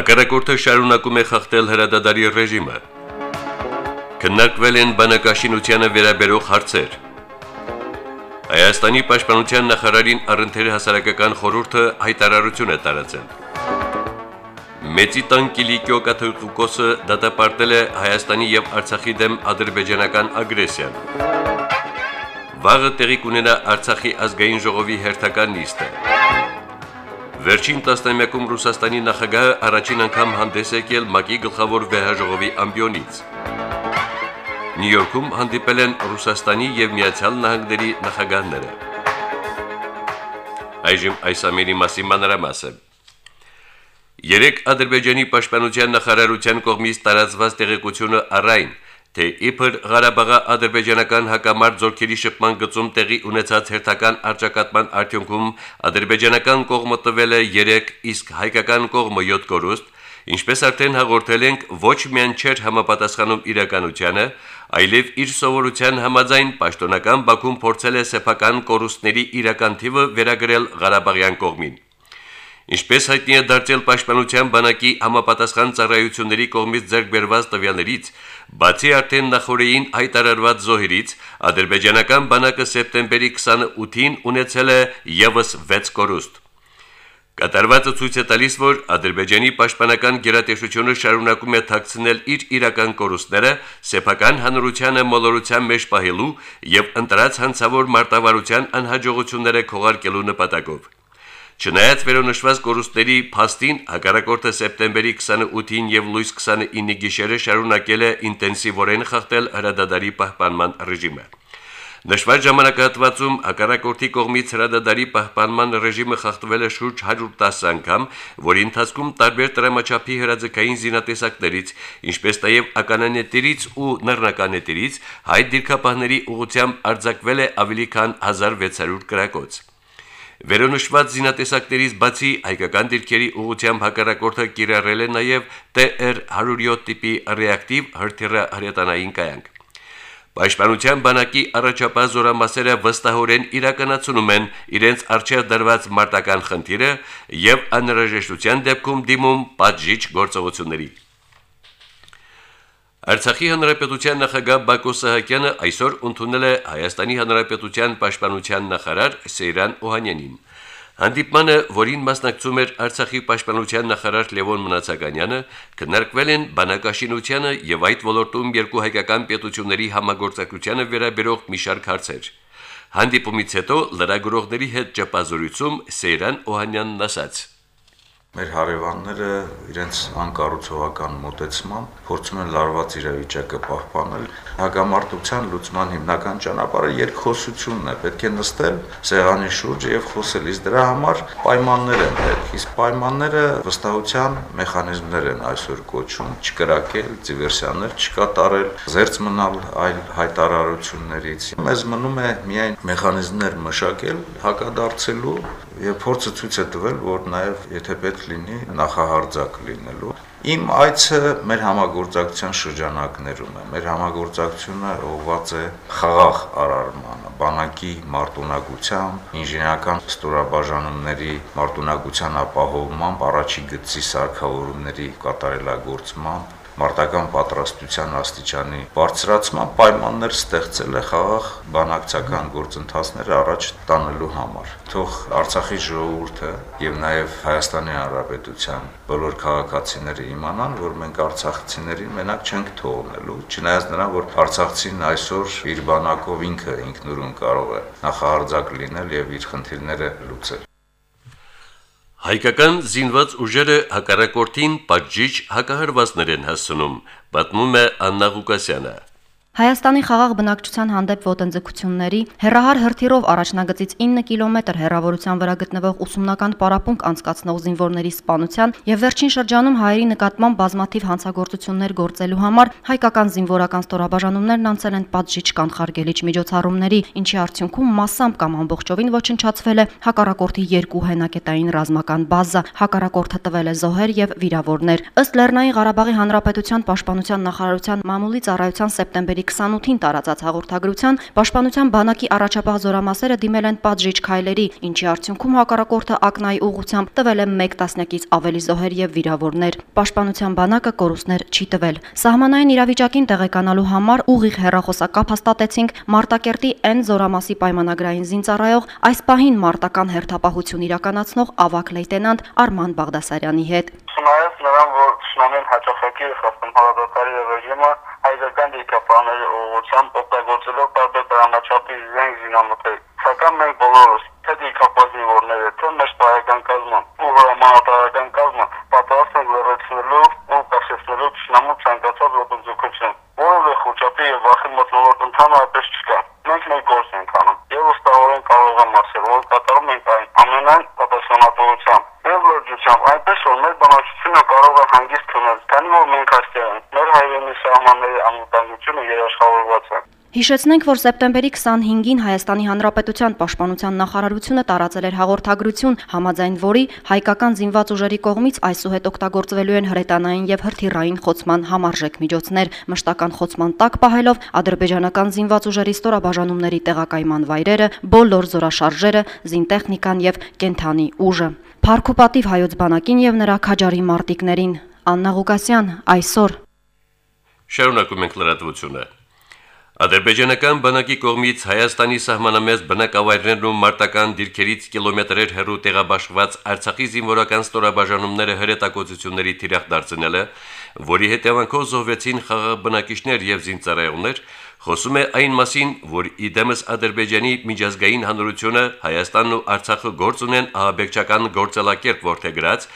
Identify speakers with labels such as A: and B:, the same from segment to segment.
A: Հակառակորդը շարունակում է խախտել հրադադարի ռեժիմը։ Քննարկվել են բանակաշինությանը վերաբերող հարցեր։ Հայաստանի պաշտպանության նախարարին առընթեր հասարակական խորհուրդը հայտարարություն է տարածել։ Մեծի տան Կիլիկիո կաթողիկոսը դատապարտել է Հայաստանի եւ Արցախի դեմ ադրբեջանական ագրեսիան։ Վաղը տեղի կունենա Արցախի ազգային ժողովի հերթական նիստը։ Վերջին տասնամյակում Ռուսաստանի նախագահը առաջին անգամ հանդես եկել ՄԱԿ-ի գլխավոր վեհաժողովի ամբիոնից։ Նյու Յորքում հանդիպել են Ռուսաստանի եւ Միացյալ Նահանգների նախագահները։ Այժմ այս ամենի մասին մանրամասը։ Երեք Ադրբեջանի պաշտպանության նախարարության կողմից տարածված տեղեկությունը առայն թե իբր Ղարաբաղի ադրբեջանական հակամարտ զորքերի շփման գծում տեղի ունեցած հերթական արճակատման արդյունքում ադրբեջանական կողմը տվել է 3, իսկ հայկական կողմը 7 կորուստ, ինչպես արդեն հաղորդել ենք, ոչ միայն չէր համապատասխանում իրականությանը, այլև իր սովորության համաձայն պաշտոնական Բաքուն փորձել է սեփական կորուստների իրական թիվը վերագրել Ղարաբաղյան կողմին։ Ինչպես հայտնի է դարձել Պաշտպանության բանակի համապատասխան ծառայությունների կողմից ձեռքբերված տվյալներից, բացի արդեն նախորդին հայտարարված զոհերից, ադրբեջանական բանակը սեպտեմբերի 28-ին ունեցել է եւս 6 կորուստ։ Կատարվածը ցույց է տալիս, որ Ադրբեջանի պաշտպանական գերատեսչությունը շարունակում է թաքցնել իր իրական կորուստները սեփական հանրությանը մոլորության մեջ պահելու եւ ընտրած հանցավոր մարտավարության անհաջողությունները քողարկելու նպատակով։ Չնայած վերոնշված կորուստների փաստին հակառակորդը սեպտեմբերի 28-ին եւ լույս 29-ի գիշերը շարունակել է ինտենսիվորեն խախտել հրադադարի պահպանման ռեժիմը։ Նշված ժամանակահատվածում հակառակորդի կողմից հրադադարի պահպանման ռեժիմը խախտվել է շուրջ 110 անգամ, որի ընթացքում տարբեր տրամաչափի հրաձգային զինատեսակներից, ինչպես նաև ականանետերից ու նռնականետերից հայ դիրքապահների ուղությամբ արձակվել է ավելի քան 1600 գրակոց։ Վերոնշված զինատեսակներից բացի հայկական դիրքերի ուղությամբ հակառակորդը կիրառել է նաև TR-107 տիպի ռեակտիվ հրթիռ հրետանային կայանք։ Պաշտպանության բանակի առաջապահ զորամասերը վստահորեն իրականացնում են իրենց արժեվ դրված մարտական խնդիրը եւ անհրաժեշտության դեպքում դիմում պատժիչ գործողությունների։ Արցախի հանրապետության նախագահ Բակո Սահակյանը այսօր ընդունել է Հայաստանի հանրապետության պաշտպանության նախարար Սեյրան Օհանյանին։ Հանդիպմանը, որին մասնակցում էր Արցախի պաշտպանության նախարար Լևոն Մնացականյանը, քննարկվել են բանակաշինությանը եւ այդ ոլորտում երկու հայկական պետությունների համագործակցությանը վերաբերող մի շարք հարցեր։ Հանդիպումից հետո լրագրողների հետ ճապազորույցում Սեյրան Օհանյանն ասաց.
B: Մեր հարևանները իրենց անկառուցողական մոտեցմամբ փորձում են լարված իրավիճակը պահպանել։ Հագամարտության լուծման հիմնական ճանապարհը երկխոսությունն է։ Պետք է նստել սեղանի շուրջը եւ խոսել։ Իսկ դրա համար պայմաններ են պետք։ Իսկ պայմանները վստահության մեխանիզմներ են այսօր կոչում՝ չկրակել, դիվերսիաներ չկատարել, զերծ մնալ այլ հայտարարություններից։ Մեզ մնում է միայն մեխանիզմներ մշակել հակադարձելու եւ փորձը ցույց է տվել, որ նաեւ եթե պետք լինի նախահարձակ լինելու Իմ այցը մեր համագործակցության շրջանակներում է։ Մեր համագործակցությունը ուղղված է խաղաղ արարմանը, բանակի մարտունակությամբ, ինժեներական ստորաբաժանումների մարտունակության ապահովմամբ, առաջի գծի սարքավորումների կատարելագործմամբ, մարտական պատրաստության աստիճանի բարձրացման պայմաններ ստեղծել է խաղաղ բանակցական գործընթացները առաջ տանելու համար։ Թող Արցախի ժողովուրդը եւ նաեւ Հայաստանի Հանրապետության բոլոր քաղաքացիները իմանան, որ մենք արցախցիներին մենակ չենք թողնելու, չնայած նրան, որ Արցախցին այսօր իր բանակով ինքը ինքնուրույն կարող է նախահարձակ լինել եւ իր խնդիրները լուծել։
A: Հայկական զինված ուժերը հակառակորդին պատժիչ հակահարվածներ են հասցնում, պատմում է Աննա Ղուկասյանը։
C: Հայաստանի խաղաղ բնակչության հանդեպ ոտնձգությունների հերահար հրթիռով առաջնագծից 9 կիլոմետր հեռավորության վրա գտնվող ուսումնական պարապմունք անցկացնող զինվորների սպանության եւ վերջին շրջանում հայերի նկատմամբ բազմաթիվ հանցագործություններ գործելու համար հայկական զինվորական ստորաբաժանումներն անցել են պատժիչ կանխարգելիչ միջոցառումների, ինչի արդյունքում massամբ կամ ամբողջովին ոչնչացվել է հակառակորդի երկու հենակետային ռազմական բազա, հակառակորդը տվել է զոհեր եւ վիրավորներ։ Ըստ Լեռնային Ղարաբաղի Հանրապետության Պաշտպանության նախարարության մամուլի ծառայության սեպտեմբերի 28-ին տարածած հաղորդագրության Պաշտպանության բանակի առաջապահ զորամասերը դիմել են պատժիչ քայլերի, ինչի արդյունքում հակառակորդը ակնայի ուղությամբ տվել է 1 տասնյակից ավելի զոհեր եւ վիրավորներ։ Պաշտպանության բանակը կորուստներ չի տվել։ Սահմանային իրավիճակին տեղեկանալու համար ուղիղ հերախոսակապ հաստատեցինք Մարտակերտի N զորամասի պայմանագրային զինծառայող այս պահին մարտական հերթապահություն իրականացնող ավակ լեյտենանտ Արման Բաղդասարյանի հետ։
D: Չնայած նրան, որ Շնամեն հաջողակի է խախտում հարաբերական ռեժիմը, հայկական դիքապաների ուղղությամբ օգտագործելով տարբեր դրանաչափի զենք զինամթեր։ Սակայն մենք բոլորս, թե դիքապազի որները, թե մեր պայական կազմը, ու հրամանատարական կազմը պատրաստ ենք լրացնելու ու կասեցնելու ճշնամու ցանկացած ոտնձգություն, որովհետև խոչապի եւ վախի մտնոլորտ ընդհանրապես չկա։ Մենք մեր գործ ենք անում եւ ուստավորեն կարող եմ ասել, որ կատարում ենք այն ամենայն պատասխանատվությամբ եւ լրջությամբ, այնպես որ մեր բնակչությունը կարող է հանգիստ քնել, քանի որ մենք այստեղ ենք։ Մեր հայրենի սահմանների անվտանգությունը երաշխավորված է։
C: Հիշեցնենք, որ սեպտեմբերի 25-ին Հայաստանի Հանրապետության Պաշտպանության նախարարությունը տարածել էր հաղորդագրություն, համաձայն որի հայկական զինված ուժերի կողմից այսուհետ օգտագործվելու են հրետանային եւ հրթիռային խոցման համարժեք միջոցներ, մշտական խոցման տակ պահելով ադրբեջանական զինված ուժերի ստորաբաժանումների տեղակայման վայրերը, բոլոր զորաշարժերը, զինտեխնիկան եւ կենթանի ուժը։ Փարքուպատիվ հայոց բանակին եւ նրա քաջարի մարտիկներին Աննա Ղուկասյան այսօր
A: Շարունակում ենք լրատվությունը։ Ադրբեջանական բանակի կողմից Հայաստանի սահմանամեծ բնակավայրներն ու մարտական դիրքերից կիլոմետրեր հեռու տեղաբաշխված Արցախի զինվորական ստորաբաժանումները հրետակոծությունների թիրախ դարձնելը, որի հետևանքով զոհվեցին խաղաղբնակիչներ եւ զինծառայողներ, խոսում է այն մասին, որ իդեմս Ադրբեջանի միջազգային հանրությունը Հայաստանն ու Արցախը գործ ունեն ահաբեկչական գործելակերպ ворթեգրած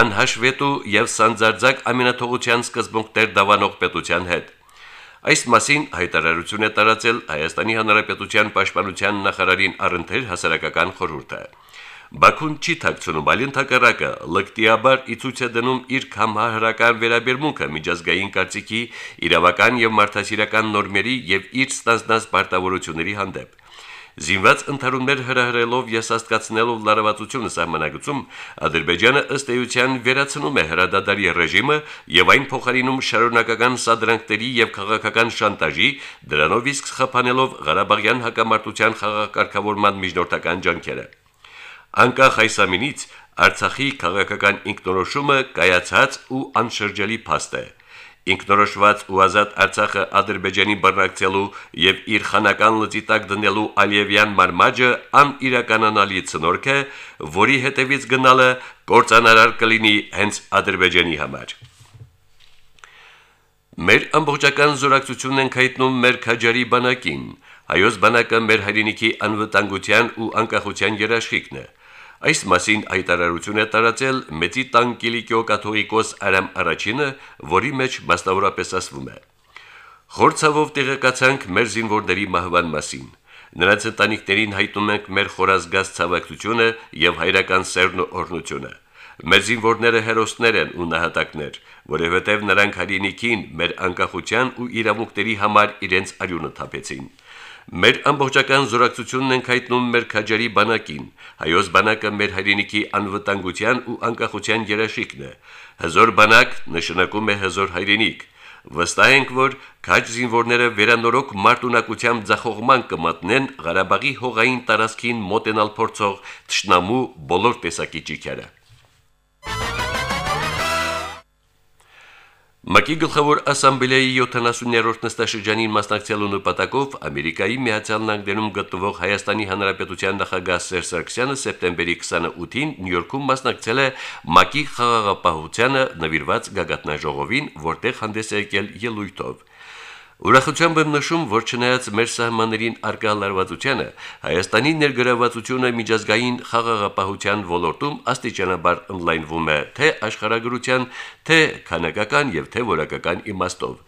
A: անհաշվետու եւ սանձարձակ ամենաթողության սկզբունքներ դավանող պետության հետ։ Այս մասին հայտարարություն է տարածել Հայաստանի Հանրապետության Պաշտպանության նախարարին առընթեր հասարակական խորհուրդը։ Բաքուն չի ཐակցնում, այլ ընդհակառակը լկտիաբար իցույց է դնում իր կամահարական վերաբերմունքը միջազգային կարծիքի, իրավական եւ մարդասիրական նորմերի եւ իր ստանձնած պարտավորությունների հանդեպ։ Զինված ընդհարումներ հրահրելով եսաստկացնելով լարվածությունը սահմանագծում Ադրբեջանը ըստ էության վերացնում է հրադադարի ռեժիմը եւ այն փոխարինում շարունակական սադրանքների եւ քաղաքական շանտաժի, դրանով իսկ խփանելով Ղարաբաղյան հակամարտության խաղակարգավորման միջնորդական ջանքերը։ Անկախ այս ամենից Արցախի քաղաքական ինքնորոշումը կայացած ու անշրջելի փաստ է ինքնորոշված ու ազատ Արցախը Ադրբեջանի բռնակցելու եւ իր խանական լծի տակ դնելու Ալիևյան մարմաճը անիրականանալի ցնորք է, որի հետևից գնալը կործանարար կլինի հենց Ադրբեջանի համար։ Մեր ամբողջական զորակցությունն ենք հայտնում մեր քաջարի բանակին։ Հայոց բանակը մեր հայրենիքի անվտանգության ու անկախության երաշխիքն է։ Այս մասին հայտարարություն է տարածել Մեծի Տանկիլիկյո կաթողիկոս Արամ առաջինը, որի մեջ մասնավորապես ասվում է. Խորցավով տեղեկացանք մեր զինվորների մահվան մասին։ Նրանց ընտանիքներին հայտնում ենք մեր խորազգաց ցավակցությունը եւ հայրական սերն ու օրհնությունը։ Մեր զինվորները հերոսներ են ու նահատակներ, որովհետև նրանք հայրենիքին մեր անկախության ու իրավունքների համար իրենց արյունը թափեցին։ Մեր ամբողջական զորակցությունն ենք հայտնում մեր քաջարի բանակին։ Հայոց բանակը մեր հայրենիքի անվտանգության ու անկախության երաշխիքն է։ Հզոր բանակ նշանակում է հզոր հայրենիք։ Վստահ ենք, որ քաջ զինվորները վերանորոգ մարտունակությամբ ձախողման կմատնեն Ղարաբաղի հողային տարածքին մոտենալ փորձող ճշնամու բոլոր տեսակի ճիքերը։ ՄԱԿ-ի գլխավոր ասամբլեայի 70-րդ նստաշրջանին մասնակցելու նպատակով Ամերիկայի Միացյալ Նահանգներում գտնվող Հայաստանի Հանրապետության նախագահ Սերժ Սարգսյանը սեպտեմբերի 28-ին Նյու-Յորքում մասնակցել է ՄԱԿ-ի խաղաղապահությանը նվիրված գագաթնաժողովին, որտեղ հանդես եկել ելույթով։ Ուրախությամբ եմ նշում, որ չնայած մեր սահմաններին արկա լարվածությանը, Հայաստանի ներգրավվածությունը միջազգային խաղաղապահության ոլորտում աստիճանաբար ընդլայնվում է թե աշխարհագրության, թե քանակական եւ թե որակական իմաստով։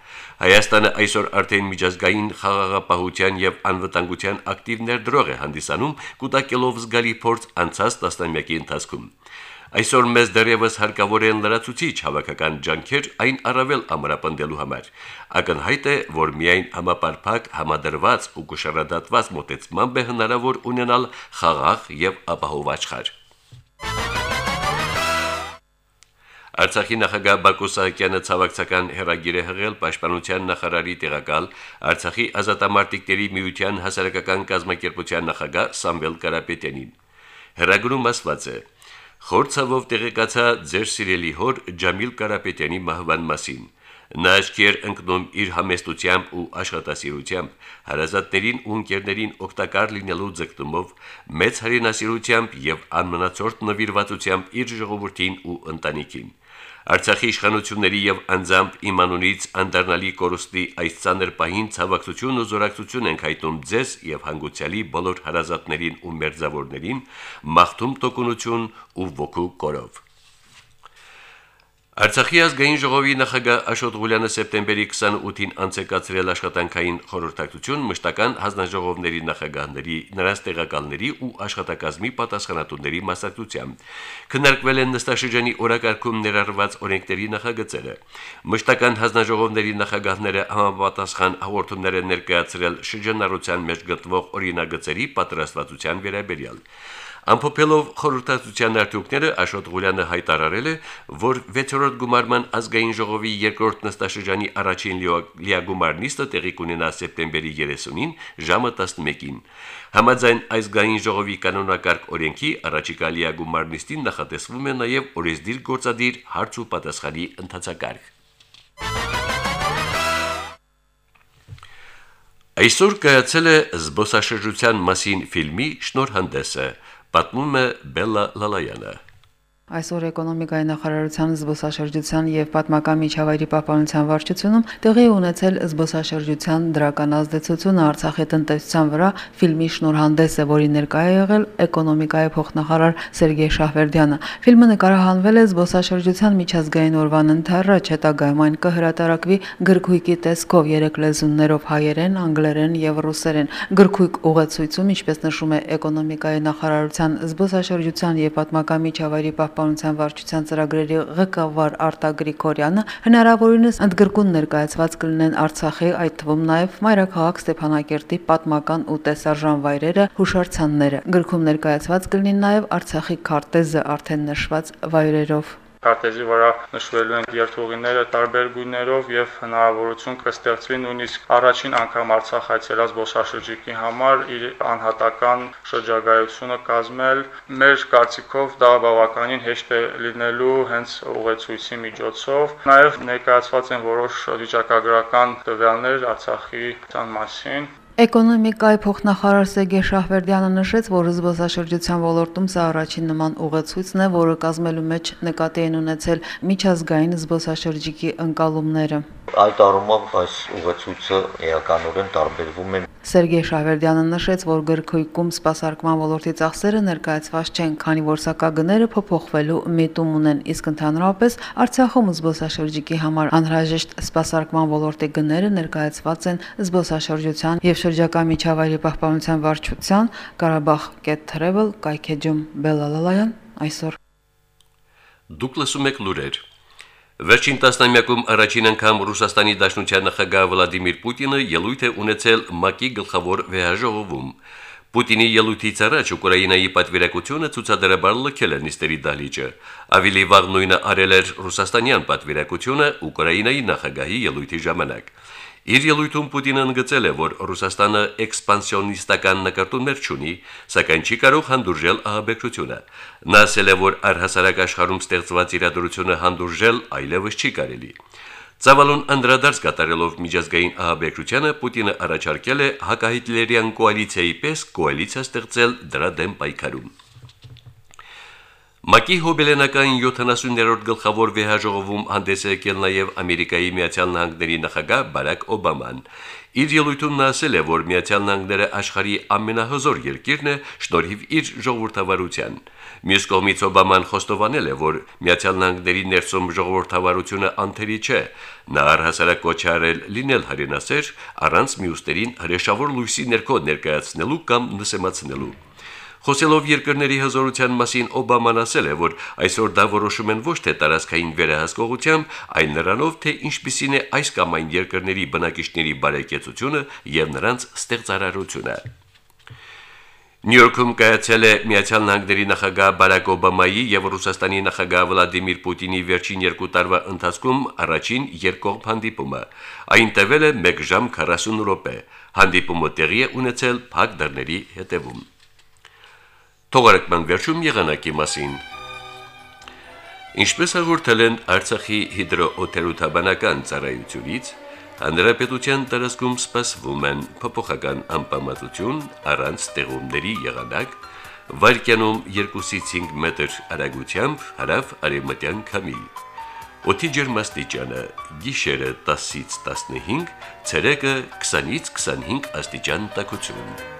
A: Հայաստանը այսօր արդեն միջազգային խաղաղապահության եւ անվտանգության ակտիվ ներդրող է հանդիսանում, կուտակելով զգալի փորձ անցած տասնամյակի ընթացքում։ Այսօր մեզ դեռևս հարկավոր են լրացուցիչ հավաքական ջանքեր այն առավել ամրապնդելու համար։ Ակնհայտ է, որ միայն համապարփակ, համադրված ու գշարադատված մոտեցմամբ է հնարավոր ունենալ խաղաղ եւ ապահով աշխարհ։ Արցախի նախագահ Բակո Սահակյանը ցավակցական հերագիր է հղել Պաշտպանության նախարարի տեղակալ Արցախի ազատամարտիկների միության հասարակական կազմակերպության նախագահ Սամվել Կարապետյանին։ Հերագրում ասված է. Խորցավով տեղեկացա ձեր սիրելի հոր Ջամիլ Կարապետյանի մահվան մասին։ Նա աշկեր ընկնում իր համեստությամբ ու աշխատասիրությամբ, հարազատներին ու ընկերներին օգտակար լինելու ձգտումով, մեծ հրինասիրությամբ եւ անմնացորդ նվիրվածությամբ իր ժողովրդին ու ընտանիքին։ Արցախի իշխանությունների եւ անձամբ իմանունից անդառնալի կորուստի այս ցաներ պահին ցավակցություն ու զորակցություն ենք հայտնում ձեզ եւ հանգուցյալի բոլոր հարազատներին ու մերձավորներին, մաղթում տոկունություն ու ոգու կորով։ Արցախի ազգային ժողովի նախագահ Աշոտ Ղուլյանը սեպտեմբերի 28-ին անցեկացրել աշխատանքային խորհրդակցություն մշտական հանձնաժողովների նախագահների, նրանց տեղակալների ու աշխատակազմի պատասխանատուների մասնակցությամբ։ Քննարկվել են նստաշրջանի օրակարգում ներառված օրենքների նախագծերը։ Մշտական հանձնաժողովների նախագահները համապատասխան հաղորդումներ են ներկայացրել շրջանառության մեջ գտնվող օրինագծերի պատրաստվածության վերաբերյալ։ Ամփոփելով խորհրդատվության արդյունքները Աշոտ Ղուլյանը հայտարարել է, որ 6-րդ գումարման ազգային ժողովի երկրորդ նստաշրջանի առաջին լիագումար նիստը տեղի կունենա սեպտեմբերի 30-ին ժամը 11-ին։ Համաձայն ազգային ժողովի կանոնակարգ օրենքի առաջիկա լիագումար նիստին նախատեսվում է նաև օրեսդիր գործադիր հարց ու պատասխանի ընթացակարգ։ Այսօր կայացել է զբոսաշրջության մասին ֆիլմի շնորհանդեսը պատմում է Բելլա Լալայանը։
E: Այսօր էկոնոմիկայի նախարարության զբոսաշրջության եւ պատմական միջավայրի պահպանության վարչությունում տեղի ունեցել զբոսաշրջության դրական ազդեցությունը Արցախի տնտեսության վրա ֆիլմի շնորհանդեսը, որի ներկայ է եղել էկոնոմիկայի փոխնախարար Սերգեյ Շահվերդյանը։ Ֆիլմը նկարահանվել է զբոսաշրջության միջազգային օրվան ընթառաջ, հետագայում այն կհրատարակվի գրքույկի տեսքով երեք լեզուններով՝ հայերեն, անգլերեն եւ ռուսերեն։ Գրքույկ ուղեցույցում, ինչպես նշում է էկոնոմիկայի նախարարության զբոսաշրջության եւ պատմական միջավայրի պահպանության պաշտպանության վարչության ծրագրերի ղեկավար Արտա Գրիգորյանը հնարավորինս ընդգրկուն ներկայացված կլինեն Արցախի, այդ թվում նաև Մայրաքաղաք Ստեփանակերտի պատմական ու տեսարժան վայրերը, հուշարձանները։ Գրքում ներկայացված կլինի նաև Արցախի քարտեզը արդեն նշված վայրերով
F: քարտեզի վրա նշվելու են երթուղիները տարբեր գույներով եւ հնարավորություն կստեղծվի նույնիսկ առաջին անգամ Արցախ այցելած զբոսաշրջիկի համար իր անհատական շրջագայությունը կազմել։ Մեր կարծիքով դա բավականին հեշտ է լինելու հենց ուղեցույցի միջոցով։ Նաեւ ներկայացված են որոշ վիճակագրական տվյալներ Արցախի մասին։
E: Էկոնոմիկայի փոխնախարար Սեգե Շահվերդյանը նշեց, որ զբոսաշրջության ոլորտում սա առաջին նման ուղեցույցն է, որը կազմելու մեջ նկատի են ունեցել միջազգային զբոսաշրջիկի ընկալումները։
G: Այդ առումով այս ուղեցույցը էականորեն տարբերվում է։
E: Սերգեյ Շավերդյանը նշեց, որ գրքույկում սպասարկման ոլորտի ծախսերը ներկայացված չեն, քանի որ սակագները փոփոխվելու միտում ունեն, իսկ ընդհանրապես Արցախում զբոսաշրջիկի համար անհրաժեշտ սպասարկման ոլորտի գները ներկայացված են զբոսաշրջության եւ շրջակա միջավայրի պահպանության վարչության Ղարաբաղ.travel կայքեջում Բելալալայան այսօր
A: Դուք լսում եք լուրեր Վերջին տասնամյակում առաջին անգամ Ռուսաստանի Դաշնության նախագահ Վլադիմիր Պուտինը ելույթ է ունեցել ՄԱԿ-ի գլխավոր վեհաժողովում։ Պուտինի ելույթից առաջ Ուկրաինայի պատվիրակությունը ցուցադրաբար լքել է նիստերի դահլիճը։ Ավելի վաղ նույնը արել էր ռուսաստանյան պատվիրակությունը Ուկրաինայի նախագահի ելույթի ժամանակ։ Իր ելույթում Պուտինը ընդգծել է, որ Ռուսաստանը էքսպանսիոնիստական նկարտումներ չունի, սակայն չի կարող հանդուրժել ահաբեկչությունը։ Նա ասել է, որ առհասարակ աշխարհում ստեղծված իրադրությունը հանդուրժել այլևս չի կարելի։ Ցավալուն անդրադարձ կատարելով միջազգային ահաբեկչությանը Պուտինը առաջարկել է հակահիտլերյան կոալիցիայի պես կոալիցիա ստեղծել դրա դեմ պայքարում։ Մակի հոբելենական 70-րդ գլխավոր վեհաժողովում հանդես է եկել նաև Ամերիկայի Միացյալ Նահանգների նախագահ Բարակ Օբաման։ Իր ելույթում նա ասել է, որ Միացյալ Նահանգները աշխարհի ամենահզոր երկիրն է շնորհիվ իր ժողովրդավարության։ Մյուս կողմից Օբաման խոստովանել է, որ Միացյալ Նահանգների ներսում ժողովրդավարությունը անթերի չէ։ Նա առհասարակ կոչ արել լինել հայրենասեր առանց մյուսներին հրեշավոր լույսի ներքո ներկայացնելու կամ նսեմացնելու։ Խոսելով երկրների հզորության մասին Օբաման ասել է, որ այսօր դա որոշում են ոչ թե տարածքային վերահսկողությամբ, այլ նրանով, թե ինչպիսին է այս կամ այն երկրների բնակիչների բարեկեցությունը եւ նրանց ստեղծարարությունը։ Նյու-Յորքում կայացել է Միացյալ Նահանգների նախագահ Բարակ Օբամայի եւ Ռուսաստանի նախագահ Վլադիմիր Պուտինի վերջին երկու տարվա ընթացքում առաջին երկկողմ հանդիպումը։ Այն տևել է 1 ժամ 40 րոպե։ Հանդիպումը տեղի է ունեցել փակ դռների հետևում։ Թողարկման վերջում եղանակի մասին։ Ինչպես հաղորդել են Արցախի հիդրոօթերոթաբանական ծառայությունից, հանրապետության տարածքում սպասվում են փոփոխական անպամատություն առանց ստեղումների եղանակ, վարկյանում 2-ից 5 մետր արագությամբ հարավ արևմտյան քամի։ Օդի ջերմաստիճանը՝ գիշերը 10-ից 15, ցերեկը 20-ից 25 աստիճան տաքություն։